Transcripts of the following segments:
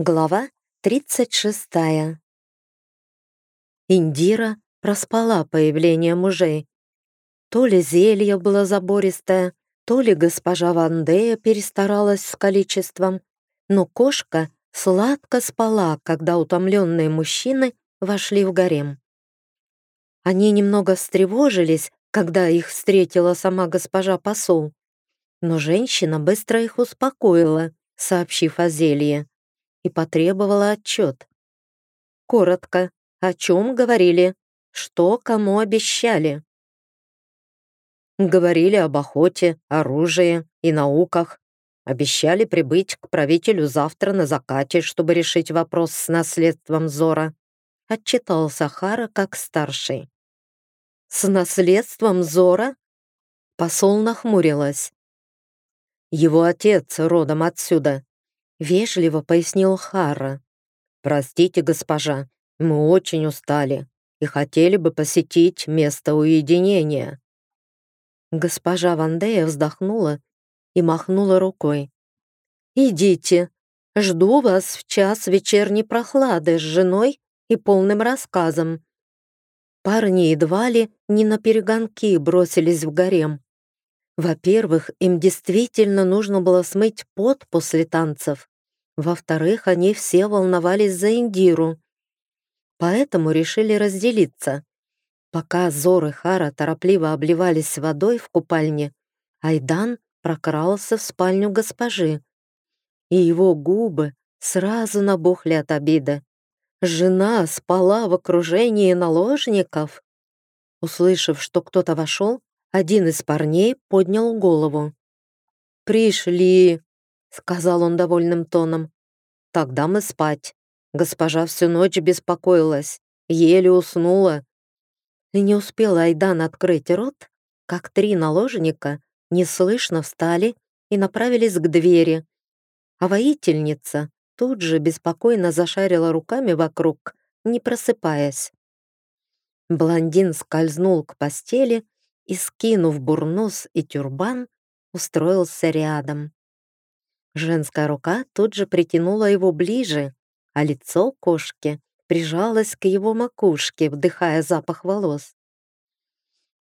Глава 36. Индира проспала появление мужей. То ли зелье было забористое, то ли госпожа Вандея перестаралась с количеством, но кошка сладко спала, когда утомленные мужчины вошли в гарем. Они немного встревожились, когда их встретила сама госпожа посол, но женщина быстро их успокоила, сообщив о зелье и потребовала отчет. Коротко, о чем говорили, что кому обещали. Говорили об охоте, оружии и науках. Обещали прибыть к правителю завтра на закате, чтобы решить вопрос с наследством Зора. Отчитался Хара как старший. «С наследством Зора?» Посол нахмурилась. «Его отец родом отсюда, Вежливо пояснил Хара. «Простите, госпожа, мы очень устали и хотели бы посетить место уединения». Госпожа Вандея вздохнула и махнула рукой. «Идите, жду вас в час вечерней прохлады с женой и полным рассказом». Парни едва ли не на перегонки бросились в гарем. Во-первых, им действительно нужно было смыть пот после танцев. Во-вторых, они все волновались за Индиру. Поэтому решили разделиться. Пока Зор и Хара торопливо обливались водой в купальне, Айдан прокрался в спальню госпожи. И его губы сразу набухли от обиды. Жена спала в окружении наложников. Услышав, что кто-то вошел, один из парней поднял голову. «Пришли», — сказал он довольным тоном. «Тогда мы спать. Госпожа всю ночь беспокоилась, еле уснула». И не успел Айдан открыть рот, как три наложника неслышно встали и направились к двери. А воительница тут же беспокойно зашарила руками вокруг, не просыпаясь. Блондин скользнул к постели и, скинув бурнус и тюрбан, устроился рядом. Женская рука тут же притянула его ближе, а лицо кошки прижалось к его макушке, вдыхая запах волос.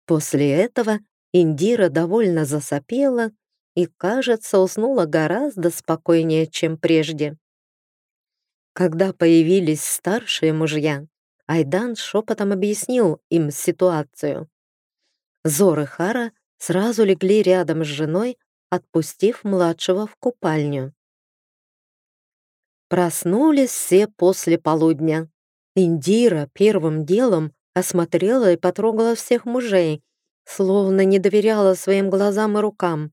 После этого Индира довольно засопела и, кажется, уснула гораздо спокойнее, чем прежде. Когда появились старшие мужья, Айдан шепотом объяснил им ситуацию. Зор и Хара сразу легли рядом с женой, отпустив младшего в купальню. Проснулись все после полудня. Индира первым делом осмотрела и потрогала всех мужей, словно не доверяла своим глазам и рукам.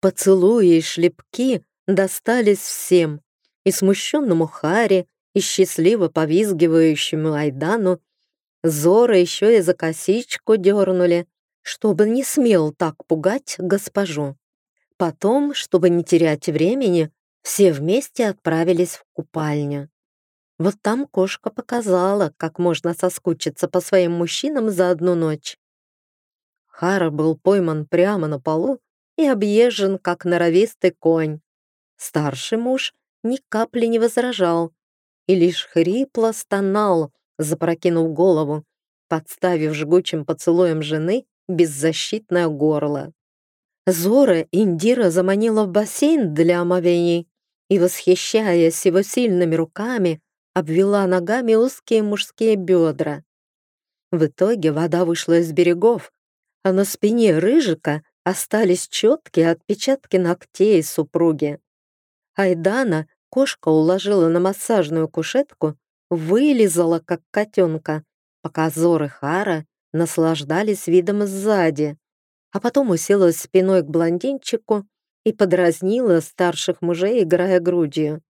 Поцелуи и шлепки достались всем, и смущенному Харе, и счастливо повизгивающему Айдану, Зора еще и за косичку дернули, чтобы не смел так пугать госпожу. Потом, чтобы не терять времени, все вместе отправились в купальню. Вот там кошка показала, как можно соскучиться по своим мужчинам за одну ночь. Хара был пойман прямо на полу и объезжен, как норовистый конь. Старший муж ни капли не возражал и лишь хрипло стонал, запрокинув голову, подставив жгучим поцелуем жены беззащитное горло. Зора Индира заманила в бассейн для омовений и, восхищаясь его сильными руками, обвела ногами узкие мужские бедра. В итоге вода вышла из берегов, а на спине рыжика остались четкие отпечатки ногтей супруги. Айдана кошка уложила на массажную кушетку, вылизала, как котенка, пока Зор и Хара наслаждались видом сзади, а потом уселась спиной к блондинчику и подразнила старших мужей, играя грудью.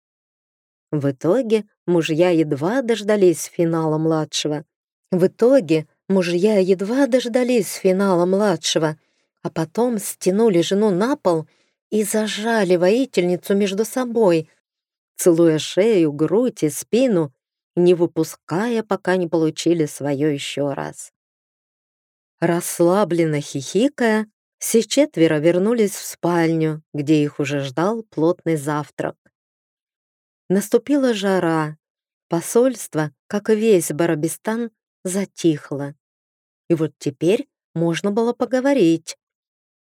В итоге мужья едва дождались финала младшего. В итоге мужья едва дождались финала младшего, а потом стянули жену на пол и зажали воительницу между собой, целуя шею, грудь и спину, не выпуская, пока не получили свое еще раз. Расслабленно хихикая, все четверо вернулись в спальню, где их уже ждал плотный завтрак. Наступила жара. Посольство, как и весь Барабистан, затихло. И вот теперь можно было поговорить,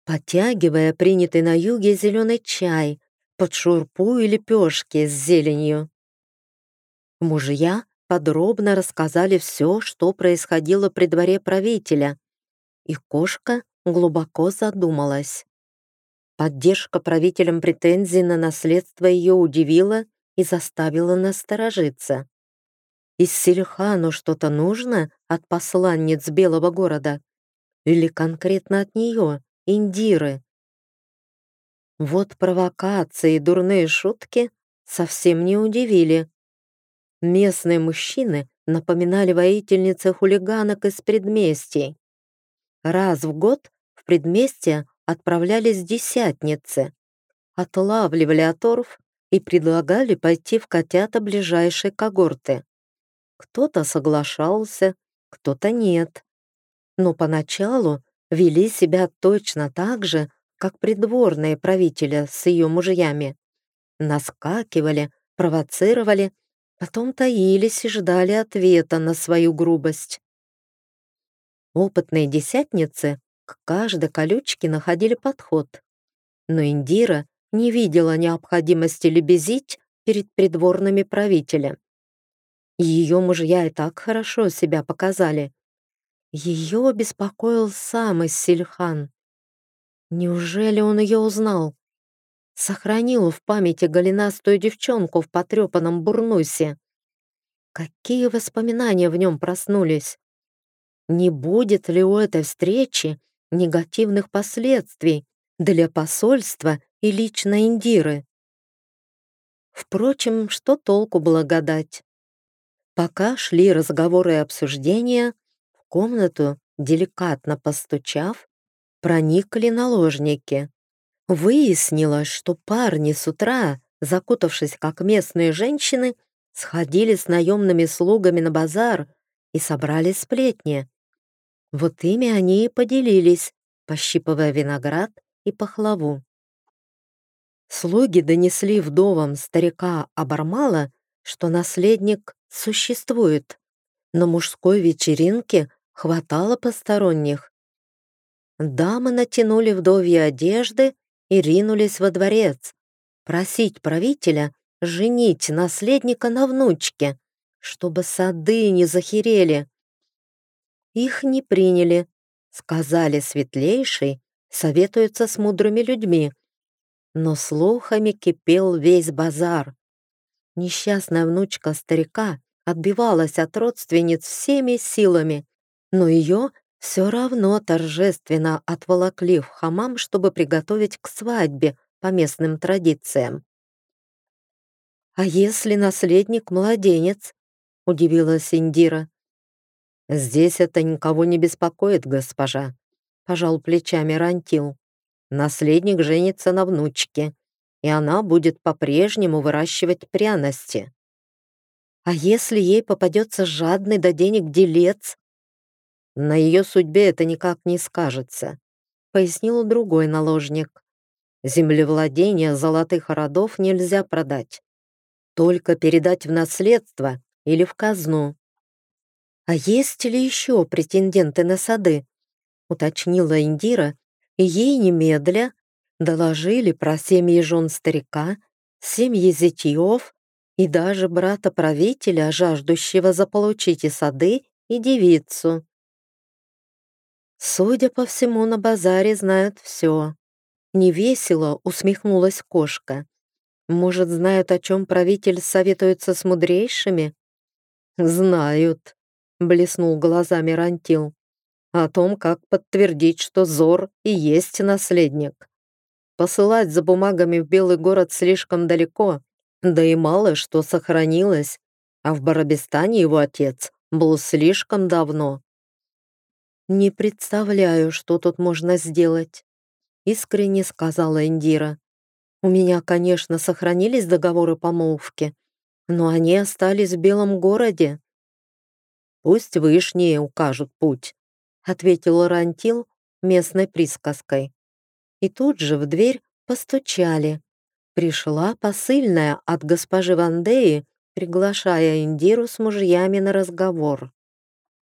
потягивая принятый на юге зеленый чай под шурпу и лепешки с зеленью. Мужья подробно рассказали все, что происходило при дворе правителя, и кошка глубоко задумалась. Поддержка правителям претензий на наследство ее удивила и заставила насторожиться. Из Сильхану что-то нужно от посланниц Белого города? Или конкретно от нее, Индиры? Вот провокации и дурные шутки совсем не удивили. Местные мужчины напоминали воительницы хулиганок из предместий. Раз в год в предместье отправлялись десятницы, отлавливали оторв и предлагали пойти в котята ближайшей когорты. Кто-то соглашался, кто-то нет. Но поначалу вели себя точно так же, как придворные правители с ее мужьями. Наскакивали, провоцировали, потом таились и ждали ответа на свою грубость. Опытные десятницы к каждой колючке находили подход. Но Индира не видела необходимости лебезить перед придворными правителями. Ее мужья и так хорошо себя показали. Ее беспокоил сам Иссильхан. Неужели он ее узнал? Сохранил в памяти голенастую девчонку в потрепанном бурнусе. Какие воспоминания в нем проснулись? Не будет ли у этой встречи негативных последствий для посольства и лично Индиры? Впрочем, что толку благодать? Пока шли разговоры и обсуждения, в комнату, деликатно постучав, проникли наложники. Выяснилось, что парни с утра, закутавшись как местные женщины, сходили с наемными слугами на базар и собрали сплетни. Вот ими они и поделились, пощипывая виноград и пахлаву. Слуги донесли вдовам старика Абармала, что наследник существует. На мужской вечеринке хватало посторонних. Дамы натянули вдовьи одежды и ринулись во дворец, просить правителя женить наследника на внучке, чтобы сады не захерели. Их не приняли, сказали светлейший, советуются с мудрыми людьми. Но слухами кипел весь базар. Несчастная внучка старика отбивалась от родственниц всеми силами, но ее все равно торжественно отволокли в хамам, чтобы приготовить к свадьбе по местным традициям. «А если наследник младенец?» — удивилась Индира. «Здесь это никого не беспокоит, госпожа», — пожал плечами Рантил. «Наследник женится на внучке, и она будет по-прежнему выращивать пряности. А если ей попадется жадный до денег делец? На ее судьбе это никак не скажется, пояснил другой наложник. Землевладение золотых родов нельзя продать. Только передать в наследство или в казну. А есть ли еще претенденты на сады? Уточнила Индира, и ей немедля Доложили про семьи жен старика, семьи зятьев и даже брата правителя, жаждущего заполучить и сады, и девицу. Судя по всему, на базаре знают все. Невесело усмехнулась кошка. Может, знают, о чем правитель советуется с мудрейшими? Знают, блеснул глазами Рантил. О том, как подтвердить, что Зор и есть наследник. Посылать за бумагами в Белый город слишком далеко, да и мало что сохранилось, а в Барабистане его отец был слишком давно. «Не представляю, что тут можно сделать», — искренне сказала Индира. «У меня, конечно, сохранились договоры помолвки, но они остались в Белом городе». «Пусть вышние укажут путь», — ответил Рантил местной присказкой. И тут же в дверь постучали. Пришла посыльная от госпожи Вандеи, приглашая Индиру с мужьями на разговор.